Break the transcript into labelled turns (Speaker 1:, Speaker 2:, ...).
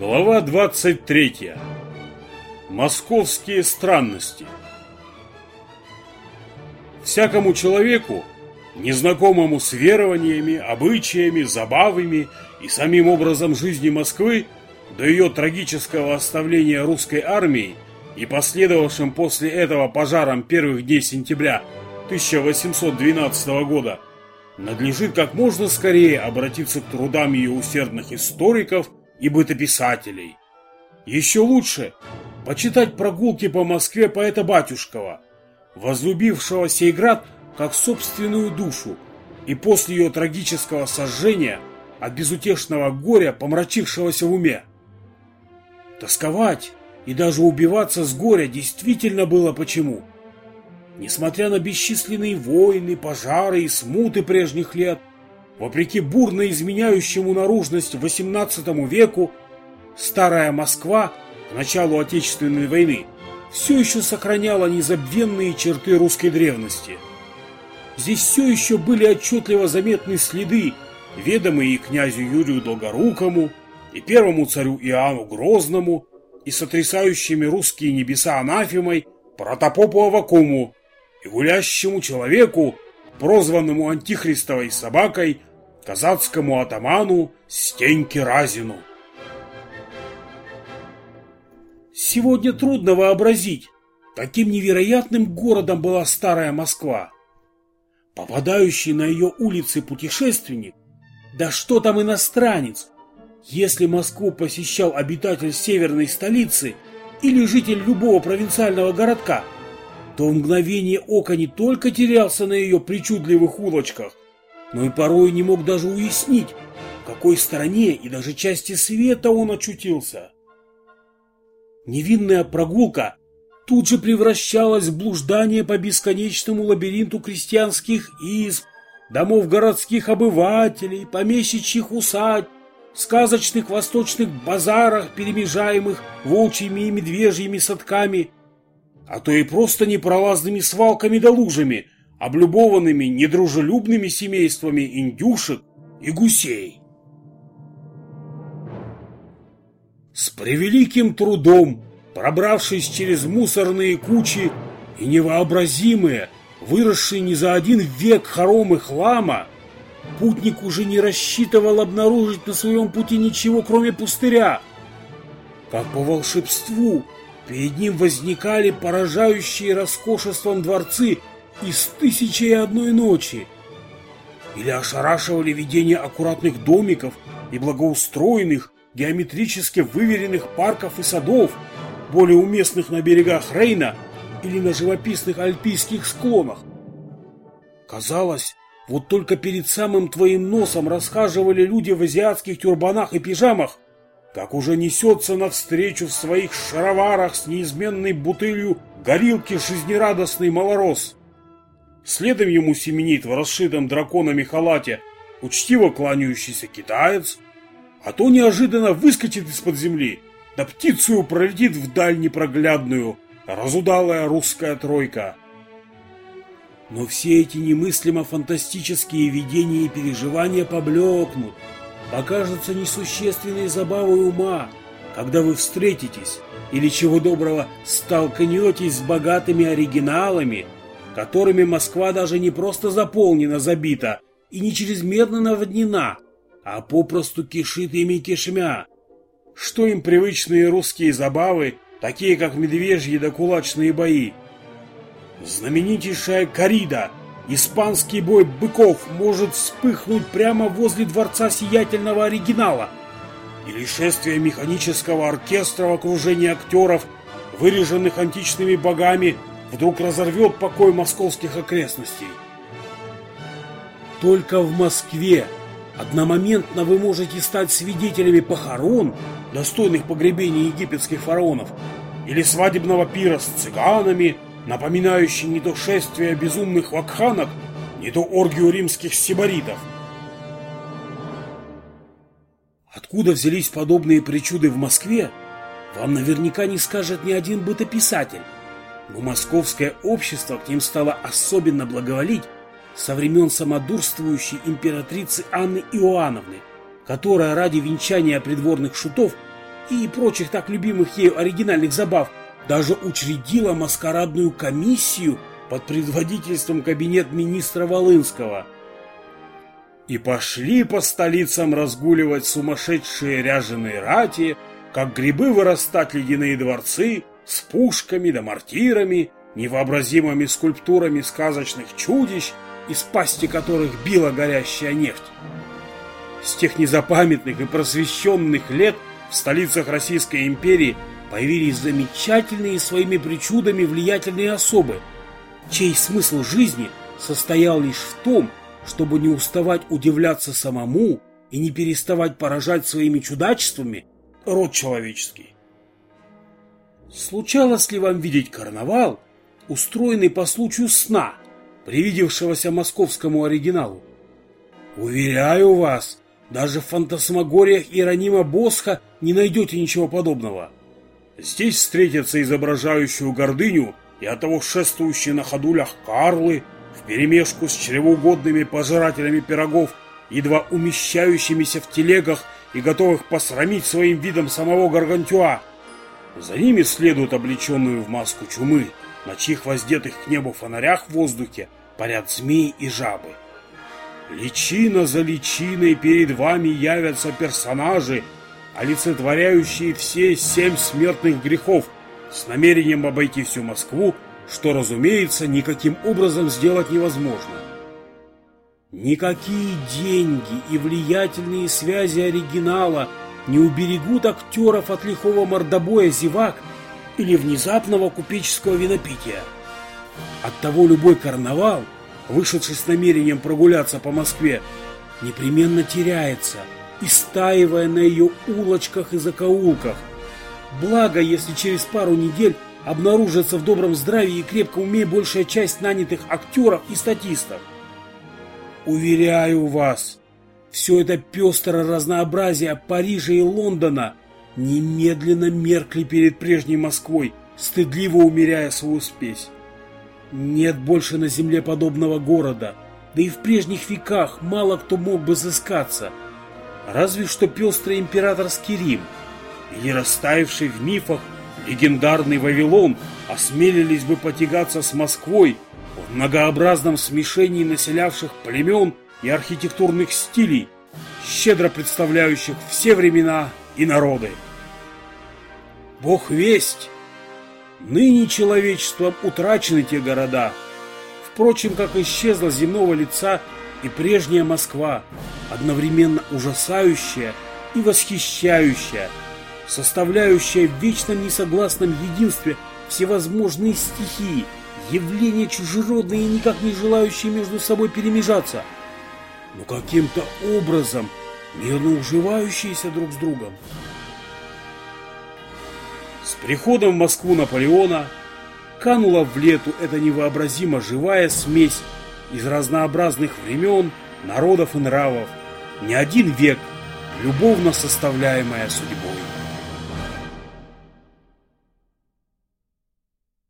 Speaker 1: Глава 23. Московские странности. Всякому человеку, незнакомому с верованиями, обычаями, забавами и самим образом жизни Москвы, до ее трагического оставления русской армией и последовавшим после этого пожаром первых дней сентября 1812 года, надлежит как можно скорее обратиться к трудам ее усердных историков и бытописателей. Еще лучше почитать прогулки по Москве поэта Батюшкова, возлюбившего сей град как собственную душу и после ее трагического сожжения от безутешного горя, помрачившегося в уме. Тосковать и даже убиваться с горя действительно было почему. Несмотря на бесчисленные войны, пожары и смуты прежних лет, Вопреки бурно изменяющему наружность XVIII веку, старая Москва к началу Отечественной войны все еще сохраняла незабвенные черты русской древности. Здесь все еще были отчетливо заметны следы, ведомые и князю Юрию Долгорукому, и первому царю Иоанну Грозному, и сотрясающими русские небеса анафемой протопопу Авакуму, и гулящему человеку, прозванному антихристовой собакой казацкому атаману Стеньке Разину. Сегодня трудно вообразить, каким невероятным городом была старая Москва. Попадающий на ее улицы путешественник, да что там иностранец, если Москву посещал обитатель северной столицы или житель любого провинциального городка, то в мгновение ока не только терялся на ее причудливых улочках, но и порой не мог даже уяснить, в какой стороне и даже части света он очутился. Невинная прогулка тут же превращалась в блуждание по бесконечному лабиринту крестьянских изб, домов городских обывателей, помещичьих усадьб, сказочных восточных базарах, перемежаемых волчьими и медвежьими садками, а то и просто непролазными свалками да лужами – облюбованными недружелюбными семействами индюшек и гусей. С превеликим трудом, пробравшись через мусорные кучи и невообразимые, выросшие не за один век хоромы хлама, путник уже не рассчитывал обнаружить на своем пути ничего, кроме пустыря. Как по волшебству, перед ним возникали поражающие роскошеством дворцы из «Тысячи и одной ночи» или ошарашивали видение аккуратных домиков и благоустроенных, геометрически выверенных парков и садов, более уместных на берегах Рейна или на живописных альпийских склонах. Казалось, вот только перед самым твоим носом расхаживали люди в азиатских тюрбанах и пижамах, как уже несется навстречу в своих шароварах с неизменной бутылью горилки жизнерадостный малорос. Следом ему семенит в расшитом драконами халате учтиво кланяющийся китаец, а то неожиданно выскочит из-под земли, да птицу пролетит вдаль непроглядную разудалая русская тройка. Но все эти немыслимо фантастические видения и переживания поблекнут, покажутся несущественной забавой ума, когда вы встретитесь или чего доброго столкнетесь с богатыми оригиналами – которыми Москва даже не просто заполнена, забита и не чрезмерно наводнена, а попросту кишит ими кишмя. Что им привычные русские забавы, такие как медвежьи да кулачные бои? Знаменитейшая корида, испанский бой быков может вспыхнуть прямо возле дворца сиятельного оригинала. Или шествие механического оркестра в окружении актеров, выреженных античными богами – вдруг разорвет покой московских окрестностей. Только в Москве одномоментно вы можете стать свидетелями похорон, достойных погребений египетских фараонов, или свадебного пира с цыганами, напоминающий не то шествие безумных вакханок, не то оргию римских сибаритов. Откуда взялись подобные причуды в Москве, вам наверняка не скажет ни один бытописатель но московское общество к ним стало особенно благоволить со времен самодурствующей императрицы Анны Иоанновны, которая ради венчания придворных шутов и прочих так любимых ею оригинальных забав, даже учредила маскарадную комиссию под предводительством кабинет министра Волынского. И пошли по столицам разгуливать сумасшедшие ряженые рати, как грибы вырастать ледяные дворцы с пушками да мортирами, невообразимыми скульптурами сказочных чудищ, из пасти которых била горящая нефть. С тех незапамятных и просвещенных лет в столицах Российской империи появились замечательные своими причудами влиятельные особы, чей смысл жизни состоял лишь в том, чтобы не уставать удивляться самому и не переставать поражать своими чудачествами род человеческий. Случалось ли вам видеть карнавал, устроенный по случаю сна, привидевшегося московскому оригиналу? Уверяю вас, даже в фантасмагориях Иеронима Босха не найдете ничего подобного. Здесь встретятся изображающую гордыню и от того шествующие на ходулях карлы, вперемешку с чревоугодными пожирателями пирогов, едва умещающимися в телегах и готовых посрамить своим видом самого Гаргантюа. За ними следуют облеченную в маску чумы, на чьих воздетых к небу фонарях в воздухе парят змеи и жабы. Личина за личиной перед вами явятся персонажи, олицетворяющие все семь смертных грехов, с намерением обойти всю Москву, что, разумеется, никаким образом сделать невозможно. Никакие деньги и влиятельные связи оригинала не уберегут актеров от лихого мордобоя зевак или внезапного купеческого винопития. Оттого любой карнавал – вышедший с намерением прогуляться по Москве, непременно теряется, истаивая на ее улочках и закоулках. Благо, если через пару недель обнаружится в добром здравии и крепком уме большая часть нанятых актеров и статистов. Уверяю вас, все это пестрое разнообразие Парижа и Лондона немедленно меркли перед прежней Москвой, стыдливо умеряя свою спесь. Нет больше на земле подобного города, да и в прежних веках мало кто мог бы сыскаться. Разве что пестрый императорский Рим или растаявший в мифах легендарный Вавилон осмелились бы потягаться с Москвой в многообразном смешении населявших племен и архитектурных стилей, щедро представляющих все времена и народы. Бог весть, Ныне человечеством утрачены те города. Впрочем, как исчезла земного лица и прежняя Москва, одновременно ужасающая и восхищающая, составляющая в вечном несогласном единстве всевозможные стихии, явления чужеродные и никак не желающие между собой перемежаться, но каким-то образом мирно уживающиеся друг с другом. С приходом в Москву Наполеона канула в лету эта невообразимо живая смесь из разнообразных времен, народов и нравов, не один век, любовно составляемая судьбой.